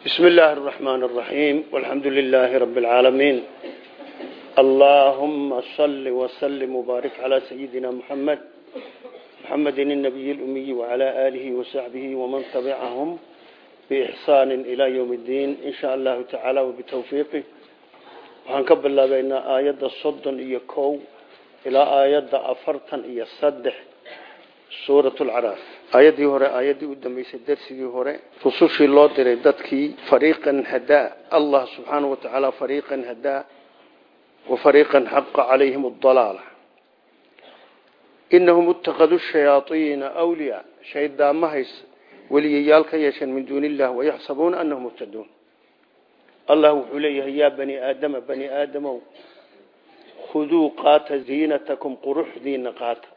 بسم الله الرحمن الرحيم والحمد لله رب العالمين اللهم صل وسلم وبارك على سيدنا محمد محمد النبي الأمي وعلى آله وصحبه ومن تبعهم بإحسان إلى يوم الدين إن شاء الله تعالى وبتوفيقه وحنكب الله بين آيات الصدن إيكو إلى آيات أفرطا إيا الصدح سورة العراف aayadii hore aayaddii u dambeysay darsigii hore rusushii loo diray dadkii fariiqan hadaa allah subxaana wa tacaala fariiqan hadaa wa fariiqan xaqa calayhim adalaala inahum itakaduu shayaaiina wliyaa shaydaamahays weliyayaal ka yeesheen min duuni illah wayaxsabuuna anahum muhtaduun allah wuxuu leeyahay yaa bani aadama bani aadamow khuduu qaata ziinatakum quruxdiina qaata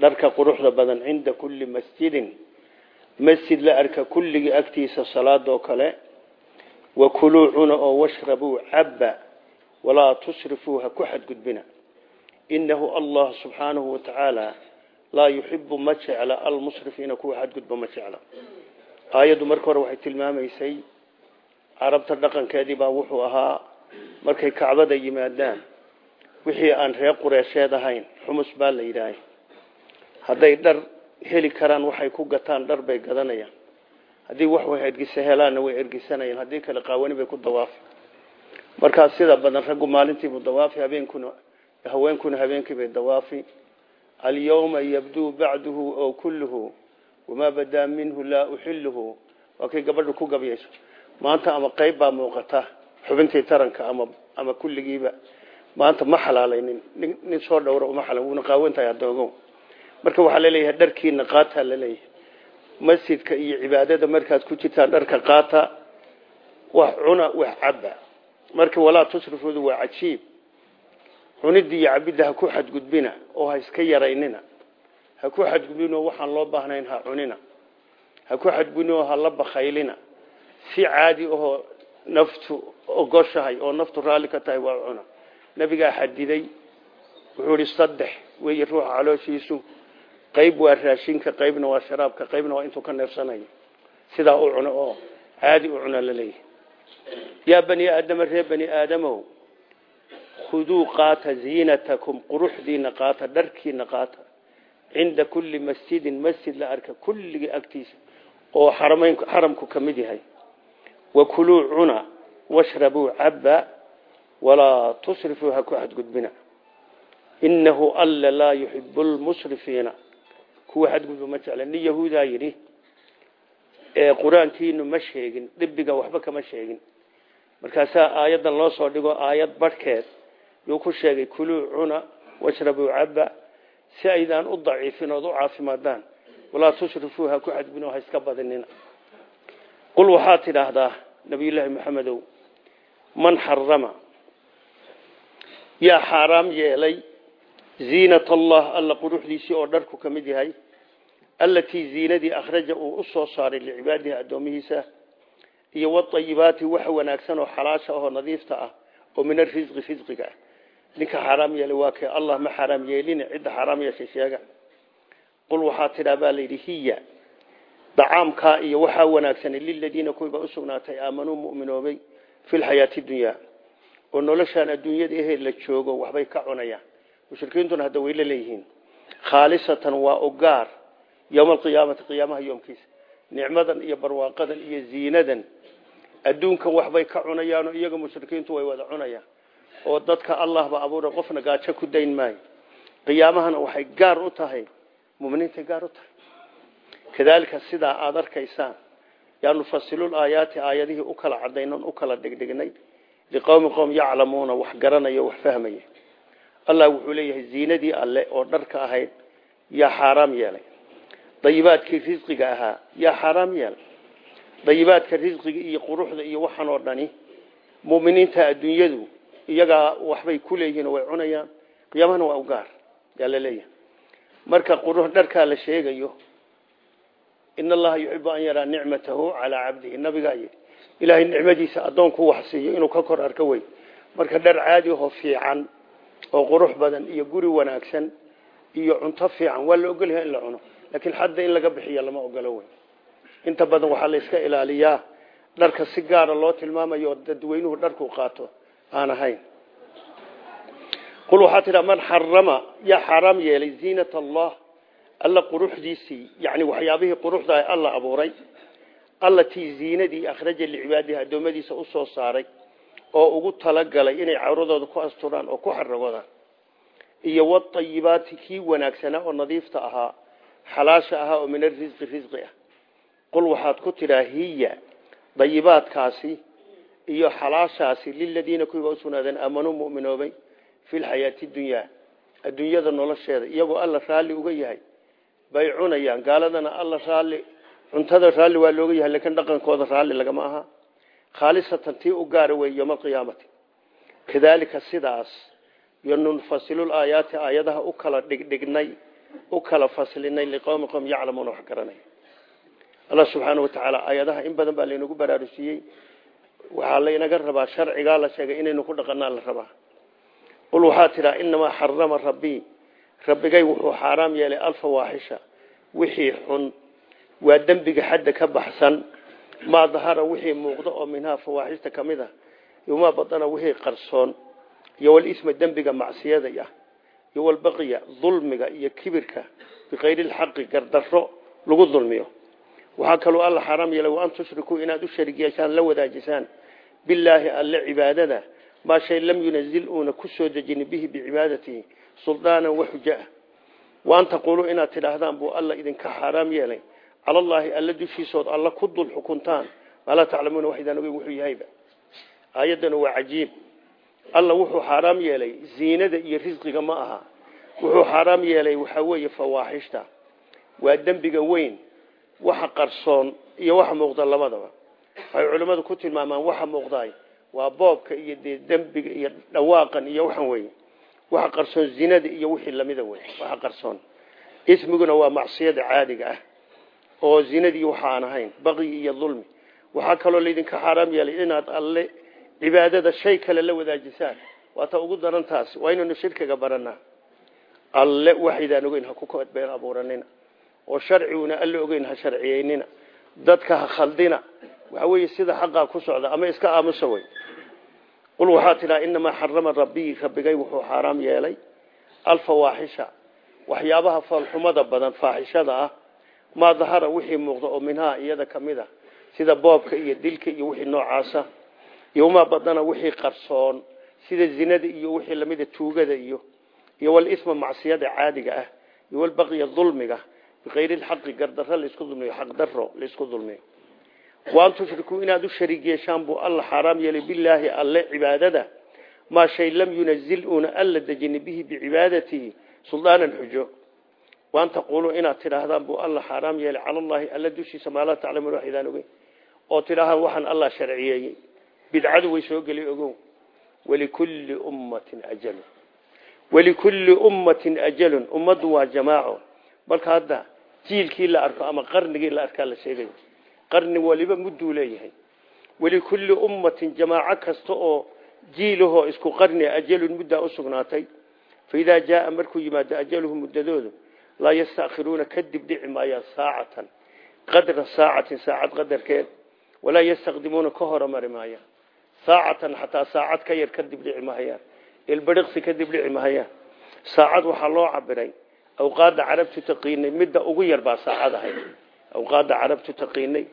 dharka quruxda badan cinda kulli masjidin masjid la arka kulligii agtiisa salaadoo kale wa kuluu cuna oo washrabuu cabba walaa tusrifuu ha ku xadgudbina. Inahu allah subxaanahu wa tacaala laa yuxibu ma jecla almusrifiina kuwa xadgudba ma jecla. Aayaddu marka hore waxay tilmaamaysay carabta dhaqankeedii baa wuxuu ahaa markay kacbada yimaadaan wixii aan reer qureesheed ahayn xumus baa la yidhaahay hadday dhar heli karaan waxay ku gataan dhar bay gadanayaan. Haddii wax ergisa helaanna way ergisanayaan haddii kale qaawani bay ku dawaafi. Markaas sida badan raggu maalintiibu dawaafi habeenkuna haweenkuna habeenkii bay dawaafi. Alyawma yabduu bacduhu oo kulluhu wamaa badaa minhu laa uxiluhu waa gabadhu ku gabyayso. Maanta ama qayb baa muuqata xubintii taranka ama ama kulligiiba. Maanta ma xalaalaynin nin soo dhowra uma xala wuuna qaawantahay adoogow marka waxaa la leeyahay dharkiina qaata la leeyahay masjidka iyo cibaadada markaad ku jirtaan dharka qaata wax cuna wax caba marka walaa tusrifudu waa cajiib. Cunidii iyo cabidda ha ku xadgudbina oo ha iska yaraynina. Ha ku xadgudbinoo waxaan loo baahnayn ha cunina. Ha ku xadgudbinoo ha la bakaylina si caadi ahoo naftu ogoshahay oo naftu raalli ka tahay waa cuna. Nabigaa xadiday wuxuu ihi saddex weeye ruuxa calooshiisu qayb waa raashinka qaybna waa sharaabka qaybna waa intuu ka neefsanayo sidaa u cuno oo caadi u cuna la leeyahay yaa bani aadama reer bani aadamow khuduu qaata ziinatakum quruxdiina qaata dharkiina qaata. Cinda kulli masjidin masjid la arka kulligii agtiisa oo xaramku ka mid yahay. Wa kuluu cuna washrabuu cabba walaa tusrifuu ha ku xadgudbina. Inahu alla laa yuxibu lmusrifiina kuwa xadgudba ma jecla nin yahuudaa yidhi qur'aankiinu ma sheegin dhibiga waxba kama sheegin. Markaasaa aayaddan loo soo dhigo aayad barhkeed yuu ku sheegay kuluu cuna washrabuu cabba si aydaan u daciifin ood u caafimaadaan. Walaa tusrifuu ha ku xadgudbin ha iska badinina. Qul waxaad tidhaahdaa nabiyullaahi maxamedow man xarama yaa xaaraam yeelay ziinat allah alla quruxdiisii oo dharku ka mid yahay allatii ziinadii akhraja uu u soo saaray licibaadihi addoomihiisa iyo waayibaati wax wanaagsan oo xalaasha ahoo nadiifta ah oo min arisqi risqiga ah. Ninka xaaraam yeelay waa kee? Allah ma xaaraam yeelin cidda xaaraam yeeshay sheega. Qul waxaa tidhaa baa layidhi hiya dacaamkaa iyo waxaa wanaagsan liladiina kuwiibaa usugnaatay aamanuu muminoobay fi lxayaati dunyaa. Oo noloshaan adduunyada waxbay ka cunayaan. Mushrikiintuna yowma alqiyaamati qiyaamaha yoomkiisa nicmadan iyo barwaaqadan iyo ziinadan adduunkan waxbay ka cunayaanoo iyaga mushrikiintu way wada cunayaan oo dadka allah ba abuura qofna gaajo ku dayn maayo qiyaamahana waxay gaar u tahay muminiintay gaar u tahay kadaalika sidaa aada arkaysaan yaa nufasilul aayaati aayadihii u kala cadaynon u kala dhigdhignay liqowmi qowm yaclamuuna wax garanaya wax fahmaya dayibaadkii risqiga ahaa yaa xaaraam yeelay dayibaadka risqiga iyo quruxda iyo waxan oo dhani muminiinta adduunyadu iyagaa waxbay ku leeyihiin way cunayaan qiyaamahana waa u gaar yaa marka qurux dharkaa la sheegayo in allaha yuxibu an yaraa nicmatahu calaa cabdihi nabigaa yidhi ilaahay nicmadiisa addoonku wax siiyo inuu ka kor arko wey. Marka dhar caadi ahoo fiican oo qurux badan iyo guri wanaagsan iyo cunto fiican waa la ogolyahay in la cuno laakiin xadda in laga bixiyo lama ogolo wey inta badan waxaa la iska ilaaliyaa dharka si gaara loo tilmaamayo dadweynuhu dharku qaato aan ahayn. Qul waxaa tidhaa man xarama yaa xaaraam yeelay ziinat allah alla quruxdiisii yani waxyaabihii quruxda alla abuuray allatii ziinadii akhraja licibaadihi addoommadiisa u soo saaray oo ugu talagalay inay cawradooda ku asturaan oo ku xaragodaan iyo watayibaati kii wanaagsanaa oo nadiifta ahaa xalaasha ahaa oo min arisqi risqi ah. Qul waxaad ku tidhaa hiya dayibaadkaasi iyo xalaashaasi liladiina kuwiiba usugnaadeen aamanuu muminoobay fi lxayaati dunyaa adduunyada nolosheeda iyagoo alla raalli uga yahay bay cunayaan. Gaaladana alla raalli cuntada raalli waa looga yahay lakiin dhaqankooda raalli lagama aha. Khaalisatan tii u gaara wey yoma alqiyaamati kadaalika sidaas yo nunfasilu aayaati aayadaha u kala dhigdhignay u kala faslinay liqowmi qom yaclamuuna wax garanay. Allah subxaana wa tacaala aayadaha in badan baa laynagu baraarujiyey. Waxaa laynaga rabaa sharcigaa la sheegay inaynu ku dhaqanaa la rabaa. Qul waxaa tidhaa inamaa xarama rabbii. Rabbigay wuxuu xaaraam yeelay alfawaaxisha wixii xun. Waa dembiga xadda ka baxsan. Maa dahara wixii muuqda oo minhaa fawaaxishta ka mid a iyo ah iyo walbaqiya dulmiga iyo kibirka bikayri lxaqi gardarro lagu dulmiyo. Waxaa kaloo alla xaaraam yeelay wa an tushrikuu inaad u sharig yeeshaan la wadaajisaan bilaahi alle cibaadada maa shay lam yunazil uuna ku soo dejini bihi bicibaadatihi suldaanan wa an taquuluu inaad tidhaahdaan buu alla idinka xaaraam yeelay. Cala allaahi alla dushiisood alla ku dul xukuntaan maa laa taclamuuna waxydaan ogeyn wuxuu yahayba aayaddana waa alla wuxuu xaaraam yeelay ziinada iyo risqiga ma aha. Wuxuu xaaraam yeelay waxaa weeye fawaaxishta. Waa dembiga weyn waxa qarsoon iyo waxa muuqda labadaba. Waxay culimmadu ku tilmaamaan waxa muuqdaay. Waa boobka iyo dee dembiga iyo dhawaaqan iyo waxan weye waxa qarsoon zinada iyo wixii lamida wey waxa qarsoon. Ismiguna waa macsiyada caadiga ah oo zinadii waxa aan ahayn baqyi iyo dulmi. Waxaa kaloo laydinka xaaraam yeelay inaad alle cibaadada shay kale la wadaajisaan. Waata ugu daran taas waa inaynu shirkiga baranaa. Alle waxaydaan ogeyn ha ku been abuuranina. Oo sharciguna alle ogeyn ha sharciyeynina. Dadka ha khaldina. Waxa weeye sida xaqaa ku socda ama iska aamusa wey. Qul waxaa tidhaa inamaa xarama rabbii rabbigay wuxuu xaaraam yeelay alfawaaxisha waxyaabaha foolxumada badan faaxishada ah maa dahara wixii muuqda oo minhaa iyada ka mid a sida boobka iyo dilka iyo wixii noocaasa iyo maa badana wixii qarsoon sida zinada iyo wixii lamida tuugada iyo iyo walisma macsiyada caadiga ah iyo walbaqya dulmiga bikayri lxaqi gardarro la isku dulmiyo xaqdarro la isku dulmiyo. Waan tushrikuu inaad u shariig yeeshaan buu alla xaaraam yeelay bilaahi alle cibaadada maa shay lam yunazil uuna alla dejini bihi bicibaadatihi suldaanan xujo. Waan taquuluu inaad tidhaahdaan buu alla xaaraam yeelay cala allaahi alla dushiisa maa laa taclamuun waxidaan ogeyn oo tidhaahaan waxaan allah sharciyeeyey bidcadu way soo geli ogow. Walikulli ummatin ajalun. Walikulli ummatin ajalun. Ummaddu waa jamaaco. Marka hadda jiilkii la arko ama qarnigii la arkaa la sheegayo qarni waliba mudduu leeyahay. Walikulli ummatin jamaaco kasta oo jiilahoo isku qarni ajalun muddaa u sugnaatay. Faidaa jaaa markuu yimaado ajaluhu muddadoodu laa yastakhiruuna kadib dhici maayaan saacatan. Qadra saacatin saacad qadarkeed. Walaa yastaqdimuuna ka horomari maayaan saacatan xataa saacad ka yar kadib dhici mahayaan ilbadhiqsi kadib dhici mahayaan saacad waxaa loo cabiray awqaadda carabtu taqiinay midda ugu yar baa saacad ahayd. Awqaadda carabtu taqiinay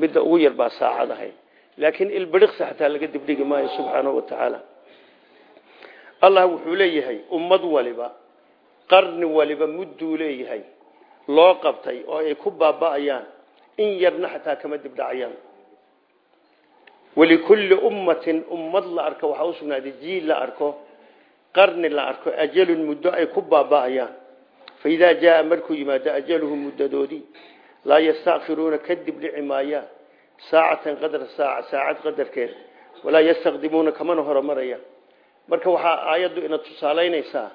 midda ugu yar baa saacad ahayd. Laakiin ilbadhiqsi xataa laga dibdhigi maayo subxaanahu wa tacaala allah wuxuu leeyahay ummad waliba qarni waliba mudduu leeyahay loo qabtay oo ay ku baaba'ayaan in yarna xataa kama dibdhacayaan walikulli ummatin ummad la arko waxaa u sugnaaday jiil la arko qarni la arko ajalun muddo ay ku baaba'ayaan faidaa jaaa markuu yimaado ajaluhu muddadoodii laa yastakhiruuna kadib dhici maayaan saacatan qadra saaca saacad qadarkeed walaa yastaqdimuuna kamana horomarayaan marka waxaa aayaddu ina tusaalaynaysaa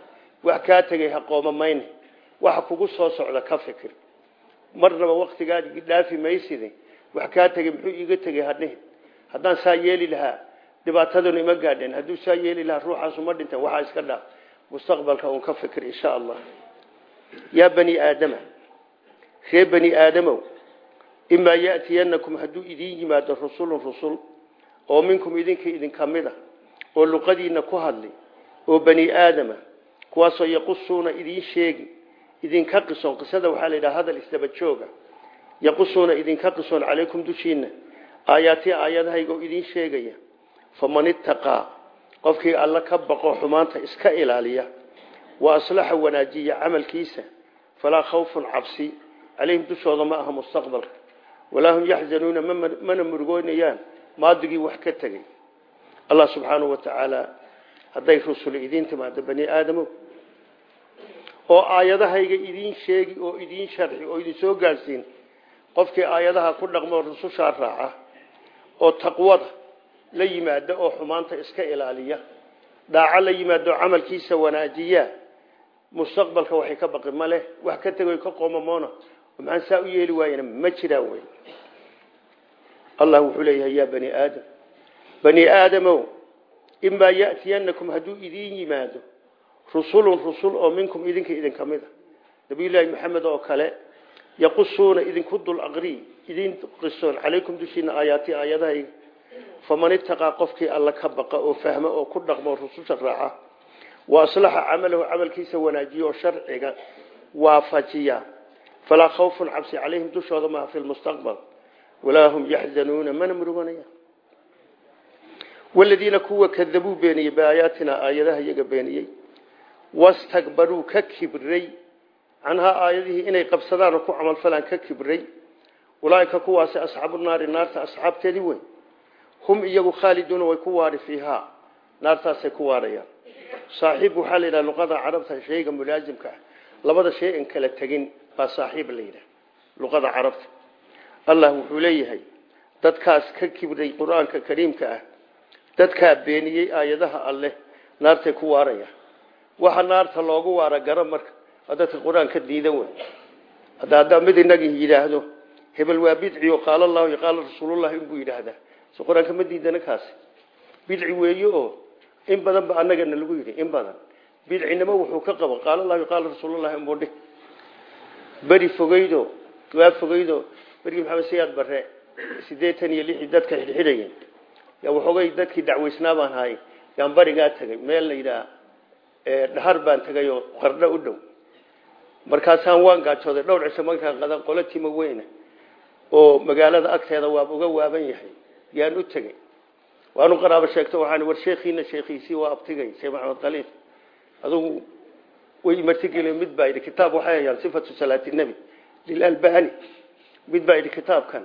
wax kaa tegay ha qoomamayne waxa kugu soo socda ka fikir marnaba waktigaadi dhaafi mayside wax kaa tegay muxuu iiga tegay hadhihin haddaan saa yeeli lahaa dhibaatadanu ima gaadheen hadduu saa yeeli lahaa ruuxaasu ma dhinteen waxaa iska dhaaf. Mustaqbalka uun ka fikir insha allah. Yaa bani aadama ree bani aadamow imaa yatiyanakum hadduu idiin yimaado rusulun rusul oo minkum idinka idinka mid a oo luqadiina ku hadli oo bani aadama kuwaasoo yaqusuuna idiin sheegi idinka qisoon. Qisada waxaa la yidhaha hadal isdaba jooga. Yaqusuuna idinka qisoon calaykum dushiina aayaati aayadahayga oo idiin sheegaya faman ittaqaa qofkii alla ka baqo xumaanta iska ilaaliya wa aslaxa wanaajiya camalkiisa falaa khawfun cabsi calayhim dushooda ma aha mustaqbalka walaa hum yaxzanuuna mana murugoynayaan maadigii wax ka tegey allah subxaanahu wa tacaala hadday rusuli idiin timaado bani aadamo oo aayadahayga idiin sheegi oo idiin sharxi oo idin soo gaadhsiin qofkii aayadaha ku dhaqmoo rusushaa raaca oo taqwada la yimaada oo xumaanta iska ilaaliya dhaaco la yimaado camalkiisa wanaajiya mustaqbalka waxay ka baqi maleh wax ka tegoy ka qoomamoona maxaan saa u yeeli waayena ma jiraan wey. Allah wuxuu leeyahay yaa bani aadam bani aadamow imaa yatiyanakum hadduu idiin yimaado rusulun rusul oo minkum idinka idinka mid a nabiyullaahi maxamed oo kale yaqusuuna idinku dul aqri idin qisoon calaykum dushiina aayaati aayadahayga faman itaqaa qofkii alla ka baqa oo fahma oo ku dhaqmo rususha raaca wa aslaxa camalahu camalkiisa wanaajiya oo waafajiya falaa khawfun cabsi calayhim dushooda maaha fi lmustaqbal walaa hum yaxzanuuna mana muruganaya waladiina kuwa kadabuu beeniyey biaayaatina aayadaha iyaga beeniyey wastakbaruu ka kibray canhaa aayadihii inay qabsadaan oo ku camalfalaan ka kibray ulaaika kuwaasi asxaabu naari naarta asxaabteedii weyn. Hum iyagu khaaliduuna way ku waari fiihaa. Naartaasay ku waarayaan. Saaxiib waxaa la yidhaha luqada carabta shayga mulaasimka ah. Labada shay an kala tegin baa saaxiib la luqada carabta. Allah wuxuu leeyahay dadkaas ka kibray qur'aanka kariimka ah dadkaa beeniyey aayadaha alleh naartay ku waarayaan. Waxa naarta loogu waara gara marka waa dadka qur'aanka diidan wey hadda mid inagii yidhaahdo hebel waa bidci oo qaala allahu qaala rasuulullahi inbuu yidhaahdaa. So qur'aanka ma diidana kaasi. Bidci weeye oo in badan ba annagana lagu yidhi in badan. Bidcinimo wuxuu ka qabo qaala allahu qaala rasuulullahi inbuu dhih beri fogeydo waa fogeydo berigii maxamed siyaad barre siddeetan iyo lixii dadka xidhxidhayeen yaa waxoogay dadkii dacweysnaa baan haay yaan barigaa tegay meel la yidhaha dhahar baan tegay oo qardho u dhow. Markaasaan waan gaajooday dhowr cisho markaan qadan qolo timo oo magaalada agteeda waaba uga waaban yahay yaan u tegey. Waanu qaraabo sheegto waxaan war sheekhiina sheekhiisii waa abtigay sheekh maxamed khaliif adugu way martigeli mid baa yidhi kitaab waxay hayaan sifatu salaati nebi lilalbani mid baa yidhi kitaabkan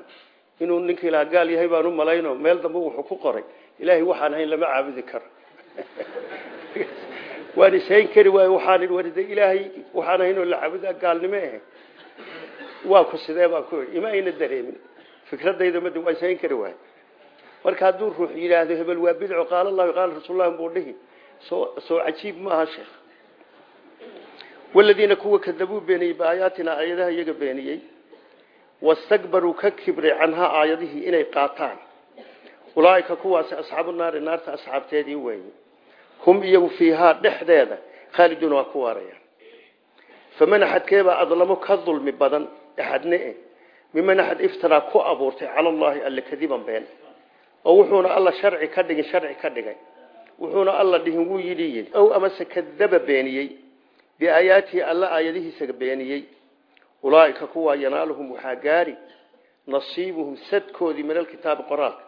inuu ninkii lahaa gaal yahay baan u malayno meel dambe wuxuu ku qoray. Ilaahay waxaan hayn lama caabudi karo. Waan ishayn kari waay waxaan warida ilaahay waxaan haynoo la caabudaa gaalnimo waa ku sidee baan ku ima ayna dareemin fikradayda mad waa ishayn kari waay. Marka hadduu ruux yidhaahdo hebel waa bidco qaala allahu qaala rasuullah buu dhihi. Soo soo cajiib maaha sheekh. Waladiina kuwa kadabuu beeniyey biaayaatina aayadaha iyaga beeniyey. Wastakbaruu ka kibray canhaa aayadihii inay qaataan. Ulaaika kuwaasi asxaabu naari naarta asxaabteedii weeye hum iyagu fiihaa dhexdeeda khaaliduuna waa ku waarayaan. Faman axadkeebaa adlamo ka dulmi badan axadne e miman axad iftaraa ku abuurtay cala allahi alle kadiban been. Oo wuxuuna alla sharci ka dhigin sharci ka dhigay. Wuxuuna alla dhihin wuu yidhi yidhi ow amase kadaba beeniyey biaayaatihi alla aayadihiisa beeniyey. Ulaaika kuwaa yanaaluhum waxaa gaari nasiibuhum sadkoodii min alkitaabi qoraalka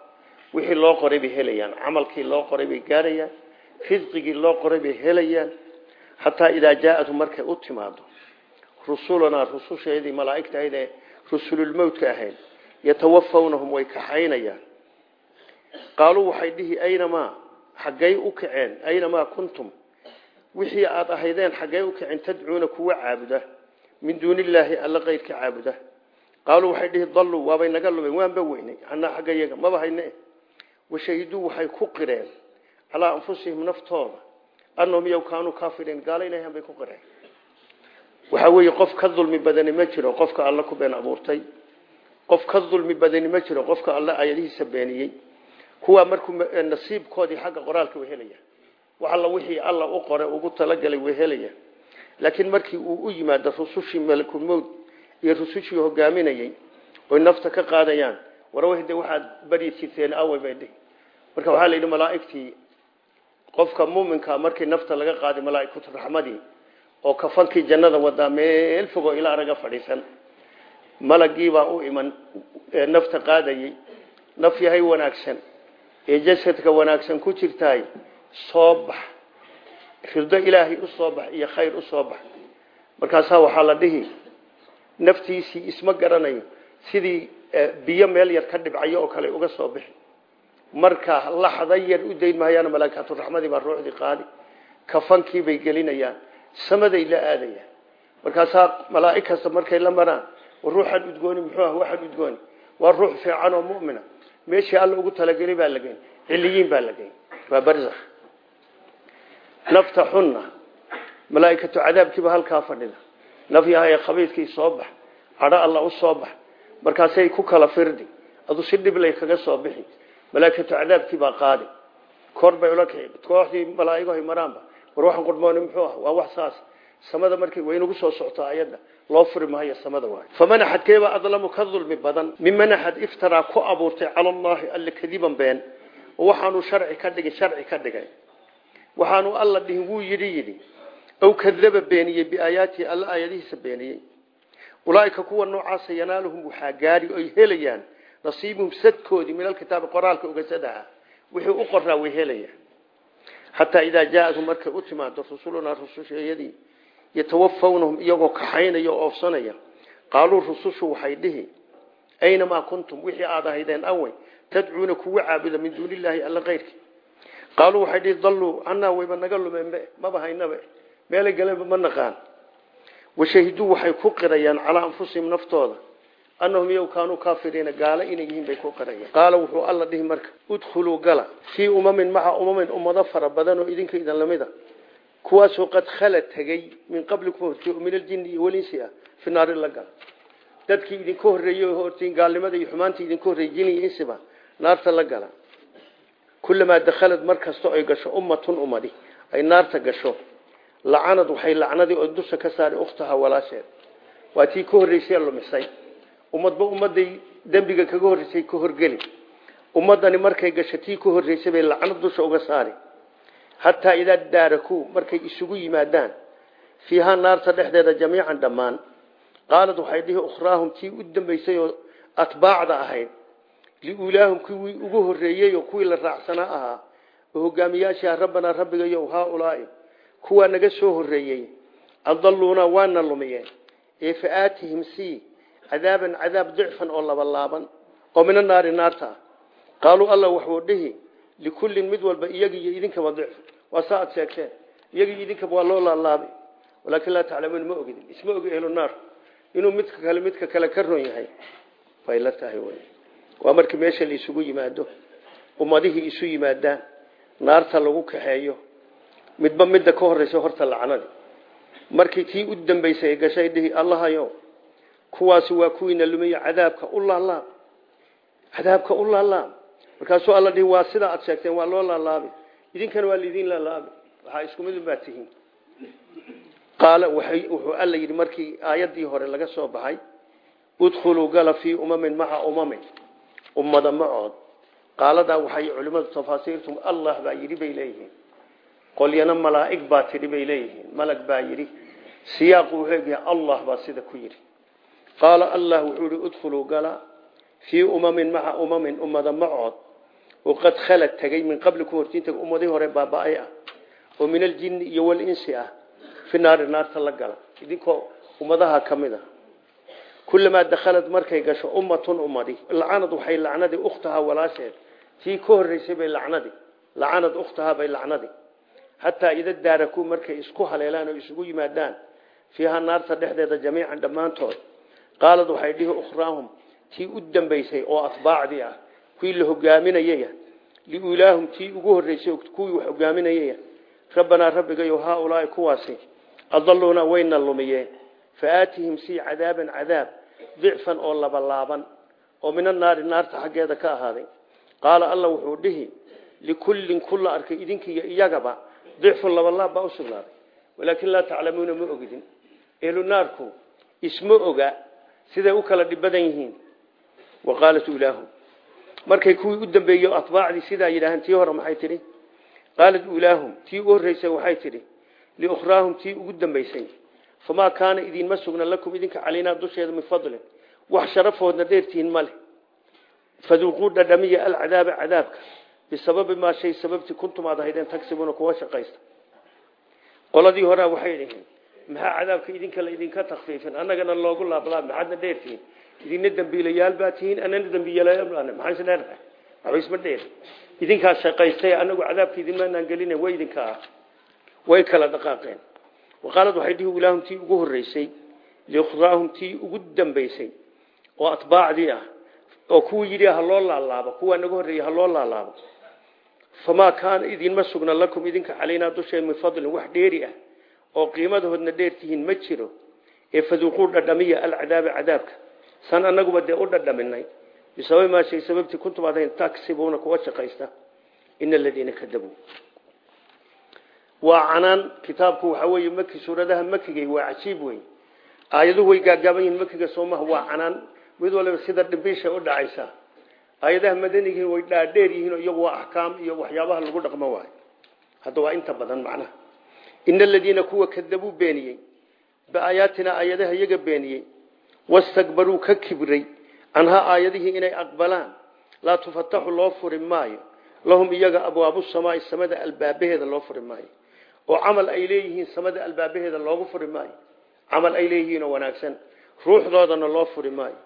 wixii loo qoray bay helayaan camalkii loo qoray bay gaarayaan risqigii helayaan. Xataa rusulanaa rususheedii malaaigta ahayd ee rusululmowtka ahayd yatawafawnahum way kaxaynayaan. Qaaluu waxay dhihi aynamaa xaggay u kaceen aynamaa kuntum? Wixii aada ahaydeen xaggay u kaceen tadcuuna kuwa caabuda. Min duuni illaahi alla keyrka caabuda. Qaaluu waxay dhihi dalluu waabay naga lumeen waanba weynay. Hanaa xagga yaga maba hayne. Washahiduu waxay ku qireen. Calaa anfusihim naftooda annahum yow kaanuu kaafiriin ilahan bay ku waxaa weeye qof ka dulmi badani ma jiro qofka alla ku been abuurtay. Qof ka dulmi badani ma jiro qofka alla ayadihiisa beeniyey. Kuwaa markuu nasiibkoodii xagga qoraalka way helayaan wax alla wixii alla u qoray ugu talagalay way helayaan laakiin markii uu u yimaado rusushii malakulmowd iyo rusushii hogaaminayey oy nafta ka qaadayaan warwahde waxaad bari jirteen awe bay marka waxaa la yidhi malaa'igtii qofka muuminka markii nafta laga qaaday malaa'ikatu raxmadii oo kafankii jannada wadaa meel fogoo ilaa araga fadhiisan. Malagiibaa u iman nafta qaadayey naf yahay wanaagsan ee jasadka wanaagsan ku jirtaay soo bax. Rido ilaahay u soo bax iyo khayr u soo bax. Markaasaa waxaa la dhihi naftiisii isma garanayo sidii biyo meel yar ka dhibcayo oo kale uga soo bixi. Marka laxda yar u dayn mahayaana malaa'ikaturaxmadii baa ruuxdii qaadi. Kafankii bay gelinayaan samaday la aadayaan markaasaa malaa'ig kasta markay la maraan ruuxan udgooni muxuu ah? Waxaan udgooni waa ruux fiican oo mu'mina. Meeshii alla ugu talagelay baa la geyn. Baa la waa barzakh nafta xunna. Malaa'ikatu cadaabkiiba halkaa fadhida. Naf yahay khabiidkii soo bax. Cadho alla u soo bax. Markaasay ku kala firdi. Adu si dhiblay kaga soo bixi. Malaa'ikatu cadaabkii baa qaadi. Kor bay ula kici kooxdii malaa'igahay maraanba war waxaan qurmooni muxuu ah waa wax saas. Samada markay waynagu soo soctaa ayadda loo furi samada waay. Faman axadkeeba adlamu ka badan? Miman axad iftaraa ku abuurtay cala allahi alle kadiban been? Waxaanu sharci ka dhigin sharci ka dhigay. Waxaanu alla dhihin wuu yidhi yidhi aw kadaba beeniyey biaayaatihi alla aayadihiisa beeniyey. Ulaaika kuwa noocaasa yanaaluhum waxaa gaari oy helayaan nasiibuhum sadkoodii min alkitaabi qoraalka ugasadaha wixii u qoraa way helayaan xataa idaa jaaadhum markay u timaado rusulunaa rususheeyadii yatawafawnahum iyagoo kaxaynaya oo oofsanaya. Qaaluu rusushu waxay dhihi aynamaa kuntum? Wixii aad ahaydeen awey tadcuuna kuwa caabuda min duuni illaahi alla keyrki qaaluu waxay dhihi dalluu anaa wayba naga lumeenbe maba haynabe meelay galeenba ma naqaan. Washahiduu waxay ku qirayaan calaa anfusihim naftooda annahum iyagu kaanuu kaafiriina gaalo inay yihiin bay ku qirayaan qaala wuxuu alla dhihi marka udkhuluu gala fii umamin maca umamin ummado fara badan oo idinka idan lamida kuwaasoo qad khala tegey min qablikum min aljinni iyo walinsi ah fi naari la gala dadkii idinka horreeyey hortiin gaalnimada iyo xumaanta idinka horreeyey jini iyo insiba naarta la gala. Kulamaa dakhalad mar ay gasho ummatun ummadi ay naarta gasho. Lacanad waxay lacnadii oo dusha ka saaray ukhtaha walaasheed. Waa ka horreysay lumisay ummadba ummaday dembiga kaga horreysay ka horgeli. Ummadani markay gasho tii ka horreysay bay lacnad dusha uga saari. Xataa idaa daarakuu markay isugu yimaadaan fiihaa naarta dhexdeeda jamiican dhammaan. Qaalad waxay dhihi ukhraahum tii u dambaysay oo atbaacda ahayd. Liulaahum kuwii ugu horreeyey oo kuwii la raacsanaa ahaa. Oo hogaamiyaashaa rabbanaa rabbigayo haaulaai kuwaa naga soo horreeyey adalluuna waana lumiyeen. Ee faaatihim sii cadaaban cadaab dicfan oo labalaaban oo mina naari naarta. Ah qaaluu alla waxuu dhihi likullin mid walba iyagi iyo idinkaba dicf waa saa ad sheegteen. Iyagii idinkaba waa loo laalaabay walaakin laa taclamuun ma ogidin. Isma ogi ehlu naar. Inuu midka kale midka kale ka ron yahay bay la tahay wy waa markii meesha la isugu yimaado. Ummadihii isu yimaadaan. Naarta lagu kaxeeyo. Midba midda kuwaasi waa kuwiina lumiya cadaabka u laalaab cadaabka u laalaab markaasuu alla dhihi waa sidaa aad sheegteen waa loo laalaabi. Idinkana waa laidin laalaabi waxaa isku mid unbaa tihiin. Qaala wuxuu alla yidhi markii aayaddii hore laga soo baxay udkhuluu gala fii umamin maca umamin. Ummada macood qaaladaa waxay culimmadu tafaasiirtum allah baa yidhi bay leeyihiin. Qolyana malaa'ig baa tidhi bay leeyihiin. Malag baa yidhi siyaaqu wuxuu egyahay allah baa sida ku yidhi qaala allah wuxuu yihi udkhuluu gala fii umamin maca umamin ummada macood oo qad khalad tegey min qablikum hortiinta ummadii hore baaba-ay ah oo min aljinni iyo walinsi ah fi naari naarta la gala idinkoo ummadaha ka mid a kulamaa dakhalad markay gasho ummatun ummadi lacanad waxay lacnadi ukhtaha walaasheed tii ka horreysay bay lacnadi lacanad ukhtaha bay lacnadi xataa ida daarakuu markay isku haleelaan oo isugu yimaadaan naarta dhexdeeda jamiican dhammaantood qaalad waxay dhihi ukhraahum tii u dambaysay oo atbaacdii ah kuwii la hogaaminayaya liulaahum tii ugu horreysay kuwii wax hogaaminayaya rabbanaa rabbigayo haaulaai kuwaasi adalluuna wayna lumiyeen. Faaatihim sii cadaaban cadaab dicfan oo labalaaban oo mina naari naarta xaggeeda ka ahaaday. Qaala alla wuxuu dhihi likullin kulla arkay idinkiiyo iyagaba dicfun labalaab baa u sugnaaday. Walaakin laa taclamuuna ma ogidin. Ehlu naarku isma oga siday u kala dhib yihiin. Wa qaalat ulaahum markay kuwii u dambeeyey atbaacdii sidaa yidhaahaan tii hore maxay tidhi? Qaalat ulaahum tii u horreysay waxay tidhi liukhraahum tii ugu dambaysay famaa kaana idinma sugna lakum idinka calaynaa dusheeda min fadlin. Wax sharafoodna dheertihiin ma leh. Faduuquu dhadhamiya alcadaaba cadaabka. Bisababi maa shay sababtii kuntum aad ahaydeen tagsibuuna kuwa shaqaysta. Qoladii horea waxay dhihiin maxaa cadaabka idinka la idinka takfiifin? Annagana loogu laablaab maxaadna dheertihiin idina dambiilayaal baa tihiin anana dambiilayaal maxaa is dheernahay waxba isma dheer. Idinkaa shaqaystay anagu cadaabka idinmaanaan gelina way idinka ah. Way kala dhaqaaqeen. Waqaalad waxay dhihi ilaahum ugu horreysay liukhraahum tii ugu dambaysay oo atbaacdii ah oo kuwii yidhi ha loo laalaabo. Kuwaa naga horreeyey ha loo laalaabo. Famaa kaana idinma sugna lakum idinka calaynaa dusheen min fadlin wax dheeri ah oo qiimadahoodna dheertihiin ma jiro ee faduuquu dhadhamiya alcadaaba cadaabka. San anaguba dee u dhadhaminay. Bisababi maa shay sababtii kuntum adayn taksibuuna kuwa shaqaysta. Ina aladiina kadabuu. Waa canaan kitaabku weeye maki suuradaha makigay waa cajiib wey aayaduhu way gaagaaban yihiin makiga soomaha waa canaan. Mid waliba sida dhimbiisha u dhacaysa. Aayadaha madanigiin way dhaadheer yihiin iyagu waa axkaam iyo waxyaabaha lagu dhaqmo waayo. Hadda waa inta badan macnaha ina aladiina kuwa kadabuu beeniyey biaayaatina aayadaha iyaga beeniyey wastakbaruu ka kibray canhaa aayadihii inay aqbalaan laa tufataxu loo furi maayo lahum iyaga abwaabu samaai samada albaabaheeda loo furi maayo oo camal ay leeyihiin samada albaabaheeda loogu furi maayo camal ay leeyihiinoo wanaagsan ruuxdoodana loo furi maayo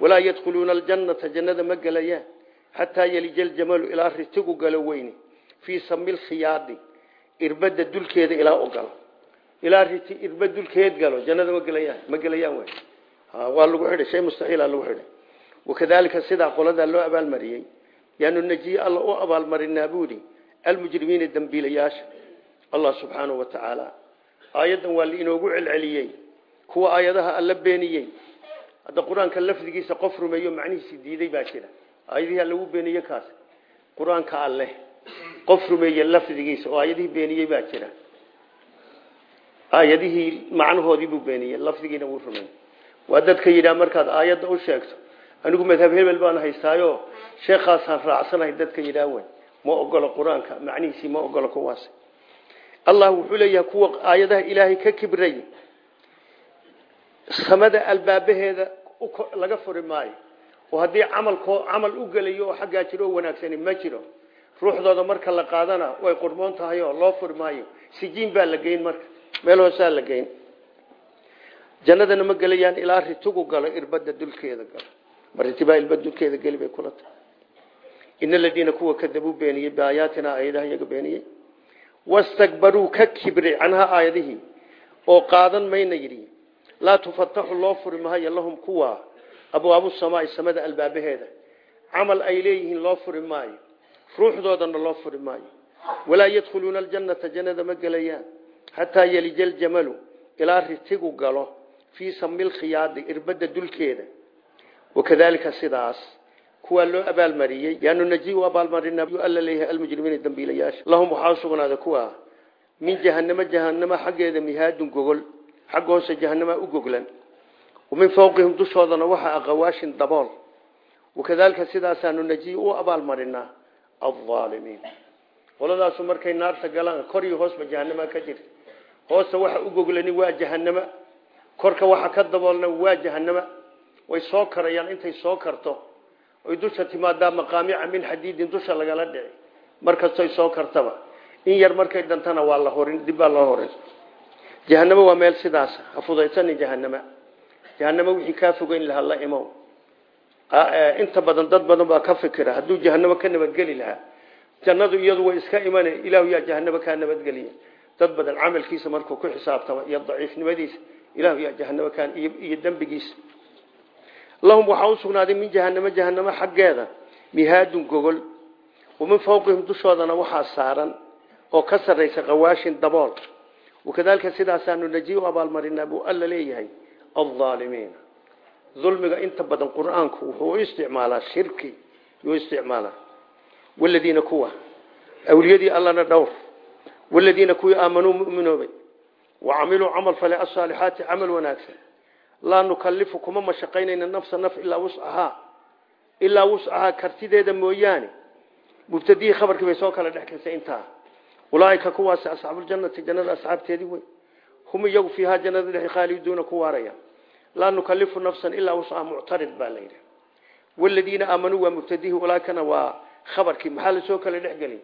walaa yadkhuluuna aljannata jannada ma gelayaan xataa yelija aljamalu ilaa ritigu galo weyne fii sami lkhiyaadi irbada dulkeeda ilaa u galo. Ilaa riti irba dulkeed galo jannada ma gelayaan ma gelayaan wey waa lagu xidhay shay mustaxiila lagu xidhay. Wakadalika sidaa qoladaa loo abaalmariyey yaanu najiye alla u abaalmarinaa buudi almujrimiina dembiilayaasha allah subxaanahu wa tacaala aayaddan waa lainoogu celceliyey kuwa aayadaha alla beeniyey. Hadda qur'aanka lafdigiisa qof rumeeyo macnihiisi diiday baa jira. Lagu beeniye kaas qur'aanka alleh qof rumeeye lafdigiisa oo aayadihii beeniyey baa jira. Aayadihii macnahoodii buu beeniyey lafdigiina wuu rumeeyey. Waa dadka yidhaha markaad aayadda u sheegto anigu madhab hebel baan haystaayo sheekhaasaan raacsanahay dadka yidhaah wey ma ogolo qur'aanka macnihiisii ma ogolo kuwaas allah wuxuu leeyahay kuwa aayadaha ilaahay ka kibray samada albaabaheeda laga furi maayo. Oo haddii camalko camal u gelayo oo jiro oo ma jiro ruuxdooda marka la qaadana way qurmoon tahay oo loo furi maayo sijiin baa la geyn marka. Meel hoosaa la geyn. Jannadana ma gelayaan ilaa ritugu galo irbada dulkeeda galo. Maritibaa irbada dulkeeda geli bay kula tahay. Ina aladiina kuwa kadabuu beeniyey biaayaatina aayadaha iyaga beeniyey. Wastakbaruu ka kibray canhaa aayadihii oo qaadan mayna yidhi laa tufataxu loo furi maayo lahum kuwa abwaabu samaai samada albaabaheeda. Camal ay leeyihiin loo furi maayo ruuxdoodana loo furi maayo. Walaa yadkhuluuna aljannata jannada ma gelayaan. Xataa yelija aljamalu ilaa ritigu galo fii sami lkhiyaadi irbada dulkeeda. Wakadalika sidaas kuwaa loo abaalmariyey yaanu naji u abaalmarina alla leeyahay almujrimiina dambiilayaasha. Lahum waxaa kuwa min jahanamo jahanamo xaggeeda mihaadun gogol xagga hoose jahanama u goglan. Min fawqihim dushoodana waxaa qawaashin dabool. Wakadalika sidaasaanu naji u abaalmarinaa alaalimiin qoladaasu markay naarta galaan kor iyo hoosba jahanama ka jirta hoosta waxa u goglani waa jahanama korka waxa ka daboolna waa jahanama way soo karayaan intay soo karto oy dusha timaadaa maqaamica min xadiidin dusha lagala dhici markastoy soo kartaba in yar markay dantana waa la horin dibbaa loo horin jahanamo waa meel sidaas ha fudaysanin jahanama wixii kaa fogeyn lahaa la imow inta badan dad badan baa ka fikira hadduu jahanamo ka nabadgeli lahaa jannadu iyadu way iska imana ilaahu yaa jahanamo kaa nabadgeliya. Dad badan camalkiisa markuu ku xisaabtama iyo daciifnimadiisa ilaahu yaa jahanamo kaan iyo dembigiisa. Lahum waxaa u sugnaaday min jahanamo jahanamo xaggeeda mihaadun gogol wa min fawqihim dushoodana waxaa saaran oo ka sarraysa qawaashin dabool. Wakadalika sidaasaanu naji u abaalmarinaa buu alla leeyahay alaalimiina dulmiga inta badan qur'aanku wuxuu isticmaalaa shirki yuu isticmaalaa. Waladiina kuwa awliyadii allana dhowr. Waladiina kuwii aamanuu muminoobay. Wa camiluu camal fale asaalixaati camal wanaagsan. Laa nukalifu kuma mashaqaynayna nafsa naf ilaa wuscahaa ilaa wuscahaa kartideeda mooyaane. Mubtadihii khabarkii bay soo kala dhex kensay intaa. Ulaaika kuwaasi asxaabuljannati jannada asxaabteedii wey hum iyagu fiihaa jannada dhex khaaliduuna ku waaraya laa nukalifu nafsan ilaa wuscaha muctarid baa layidhi waladiina aamanuu waa mubtadihi ulaaikana waa khabarkii. Maxaa la soo kala dhexgelin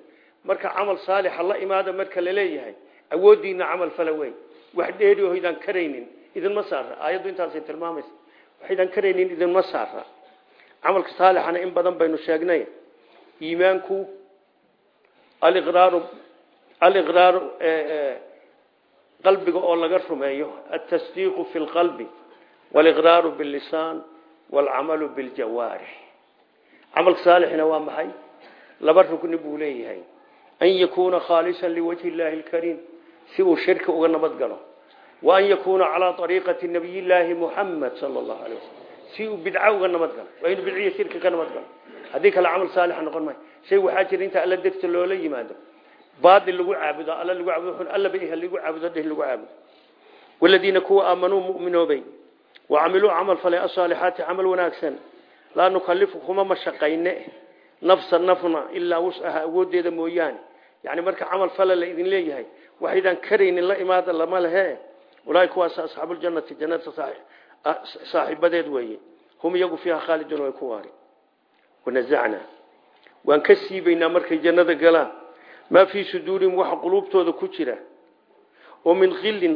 marka camal saalixa la imaada marka la leeyahay awoodiina camal fala wey wax dheeri oo idaan karaynin idinma saara aayaddu intaasay tilmaamaysa. Wax idaan karaynin idinma saara camalka saalixana in badan baynu sheegnay. Iimaanku aliqraaru aliqraaru qalbiga oo laga rumeeyo. Altasdiiqu fi waliqraaru billisaan walcamalu biljawaarix. Camalka saalixna waa maxay? Laba rugni buu leeyahay. An yakuuna khaalisan liwajhi illaahi alkariim si uu shirki uga nabad galo. Wa an yakuuna calaa ariiqati nabiy llaahi muxamed sala allahu alay wasalam si uu bidca uga nabad galo. Waa inuu bidciya shirki ka nabad galo. Haddii kale camal saalixa noqon maayo. Shay waxaa jira inta alla derta loola yimaado baadil lagu caabudo alla lagu caabudo xun alla ba lagu caabudo dheh lagu caabudo. Waladiina kuwa aamanuu mu'minoobay wacamiluu camal falay asaalixaati camal wanaagsan laa nukalifu kuma mashaqayne nafsa nafna ilaa wuscaha awoodeeda mooyaane yani marka camal fala la idin leeyahay waxaydaan karaynin la imaada lama lehe ulaahi kuwaas asxaabuljannati jannata saaxiibadeed weeye hum iyagu fiiha khaalidun way ku waari wanazacnaa waan ka siibaynaa markay jannada galaan maa fii suduurihim waxa quluubtooda ku jira oo min khillin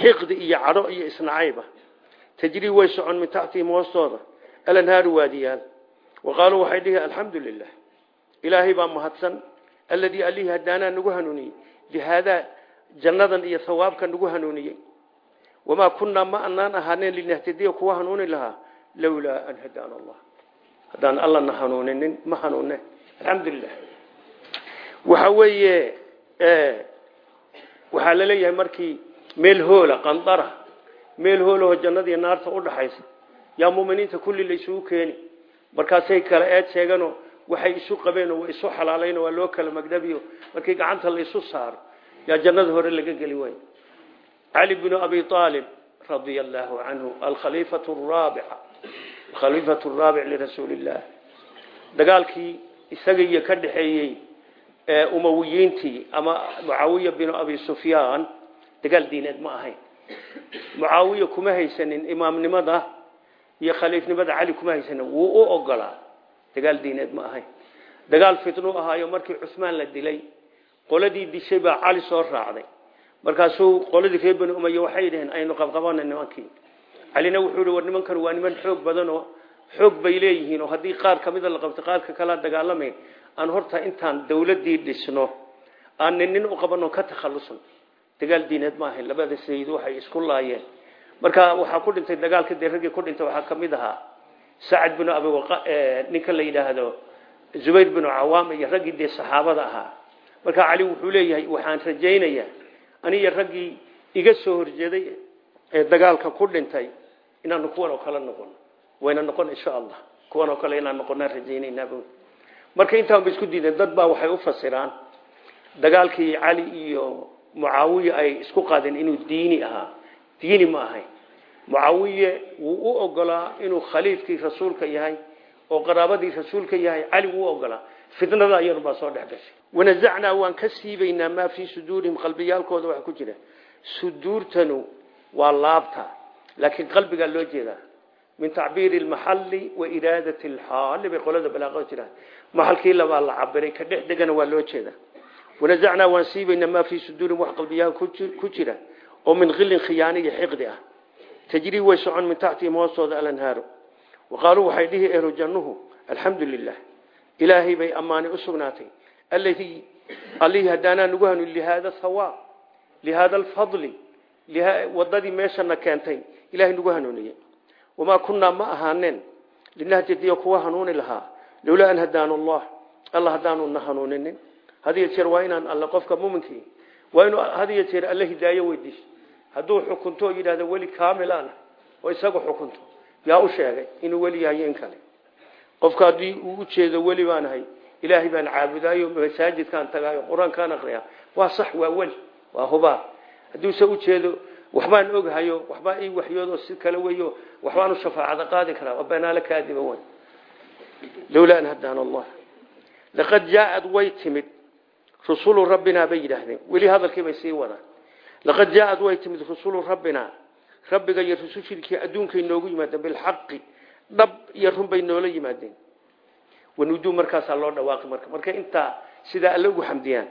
xiqdi iyo cadho iyo isnacayba tajrii way socon min taxtihim hoostooda alanhaaru waadiyaal wa qaaluu waxay dhihi alxamdu lilah ilaahay baa mahadsan. Alladii alihi hadaanaa nagu hanuuniyey. Lihaadaa jannadan iyo hawaabka nagu hanuuniyey. Wamaa kunnaa ma anaan ahaaneen linahtadiya kuwa hanuuni lahaa lowlaa an hadaana allah haddaan allana hanuuninin ma hanuune. Alxamdu lilah waxa weeye waxaa la leeyahay markii meel hoola qandara meel hoolahoo jannadiiyo naarta udhaxaysa yaa muminiinta kulli la isugu keeni. Markaasay kala eed sheegano waxay isu qabeen oo way isu xalaalayn waa loo kala magdabiyo. Markii gacanta la isu saaro yaa jannada hore laga geli way cali bnu abi aalib radia allaahu canhu alkhaliifatu raabic khaliifatu raabic lirasuuli illah dagaalkii isaga iyo ka dhexeeyey umawiyiintii ama mucaawiya binu abi sufyaan dagaal diineed ma ahayn mucaawiya kuma haysanin imaamnimada iyo khaliifnimada cali kuma haysanin. Wuu u ogolaa. Dagaal diineed ma ahayn dagaal fitnu ahaayo markii cusmaan la dilay qoladii dishay baa cali soo raacday. Markaasuu qoladii reer bani umaya waxay dhaheen aynu qabqabana nimankii calina wuxuu hi war nimankan waa niman xoog badan oo xoog bay leeyihiin oo haddii qaar kamida la qabto qaarka kalaa dagaalamayn aan horta intaan dawladii dhisno aan nin u qabano ka takhalusno dagaal diineed ma ahayn. Labada sayid waxay isku laayeen. Marka waxaa ku dhintay dagaalka dee raggii ku dhintay waxaa ka mid ahaa sacad binu abi ninka la yidhaahdo zubayr binu cawaam iyo raggii dee saxaabada ahaa. Marka cali wuxuu leeyahay waxaan rajaynayaa aniyo raggii iga soo horjeeday ee dagaalka ku dhintay inaanu kuwan oo kale noqono wayna noqon insha allah. Kuwan oo kale inaan noqonaa rajaynaynaa marka intaanba isku diideen dad baa waxay u fasiraan. Dagaalkii cali iyo mucaawiye ay isku qaadeen inuu diini ahaa. Diini ma ahayn mucaawiye wuu u ogolaa inuu khaliifkii rasuulka yahay oo qaraabadii rasuulka yahay. Cali wuu ogolaa. Fitnada ayanu baa soo dhex gashay. Wanazacnaa waan ka siibaynaa maa fii suduurihim qalbiyaalkooda waxa ku jira. Suduurtanu waa laabta. Laakiin qalbigaa loo jeedaa. Min tacbiiri lmaxalli wa iraadati alxaali bay qolada balaaqada jiraan. Maxalkii labaa la cabiray ka dhex degana waa loo jeedaa wanazacnaa waan siibaynaa maa fii suduurihim wax qalbiyaha ku jira oo min khilin khiyaani iyo xiqdi ah tajrii way socon min taxtihim hoostooda alanhaaru wa qaaluu waxay dhihi ehlu jannuhu alxamdu lilah ilaahay bay ammaani u sugnaatay alladii allihii haddaanaa nagu hanu lihaada hawaab lihaada alfadli wadadii meeshana keentay ilahay nagu hanuuniyey wamaa kunnaa ma ahaaneen linahtadiya kuwa hanuuni lahaa lowlaa an hadaana allah alla haddaanu na hanuuninin hadiyo jeer waa inaan alle qofka muminkii waa inuu hadiyo jeer alle hidaayo weydiiso hadduu xukunto oo yidhahdo weli kaamilaana oo isagu xukunto yaa u sheegay inuu weli yahay in kale. Qofka haddii uu ujeedo weli baanahay ilaahay baan caabudaayo masaajidkaan tagaayo qur'aankaan waa sax waa weli waa hubaa hadduuse ujeedo waxbaan oghayo waxbaa ii waxyoodo si kale weyo waxbaan u shafaacada qaadi karaa waa banaalo kaadiba wey lowlaa an hadaana allah. Laqad jaaad way rusulu rabbinaa bay yidhaahdeen. Weli hadalkii bay sii wadaan. Laqad jaaad way timid rusulu rabbinaa rabbiga iyo rusushilkii adduunkay noogu yimaadeen bilxaqi. Dhab iyo run bay noola yimaadeen. Wanuduu markaasaa loo dhawaaqi marka. Marka intaa sidaa alle ugu xamdiyaan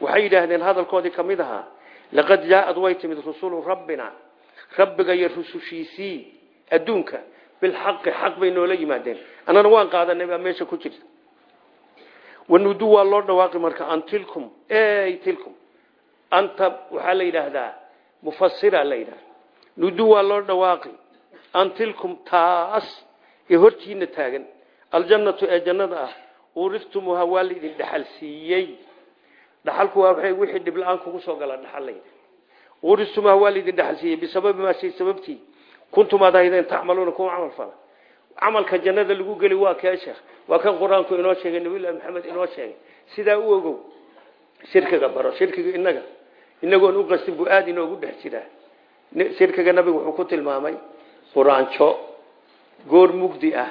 waxay yidhaahdeen hadalkoodii ka mid ahaa laqad jaaad way timid rusulu rabbina. Rabbiga iyo rusushiisii adduunka bilxaqi xaq bay noola yimaadeen. Annana waan qaadanay baa meesha wanuduu waa loo dhawaaqi marka an tilkum ey tilkum. Anta waxaa la yidhaahdaa mufasira la yidhahda nuduu waa loo dhawaaqi an tilkum taas ee hortiina taagan. Aljannatu ee jannada ah uuriftumuhaa waa laidin dhaxal siiyey. Dhaxalku waa wixii dhibla-aan kugu soo gala dhaxal layidhi uuriftumuhaa waa laidin dhaxal siiyey bisababi maa shay sababtii? Kuntum aad ahaydeen tacmaluuna kuwa camal fala camalka jannada lagu geli waa kee sheekh? Waa kan qur'aanku inoo sheegay nabiyullahi maxamed inoo sheegay. Sidaa u ogow shirkiga baro shirkiga inaga inagoon u qastin buu aada inoogu dhex jiraa. Shirkiga nabigu wuxuu ku tilmaamay quraanjo goor mugdi ah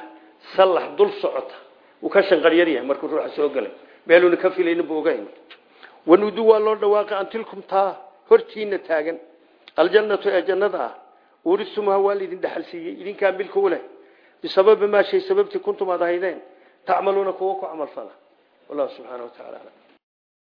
sallax dul socota. Uu ka shanqaryar yahay markuu ruuxa soo galay. Meeluuna ka filaynin buu wanudu waa loo dhawaaqay an taa hortiina taagan. Aljannatu ee jannada ah uuristumuha waa laidin dhaxal siiyey idinkaa milka u leh bisababi maa shay sababtii kuntum aad ahaydeen tacmaluuna kuwa ku camal fala wallahu subxaana wa tacala alam